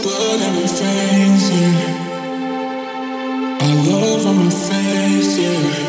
blood on my face, yeah. All over my face, yeah.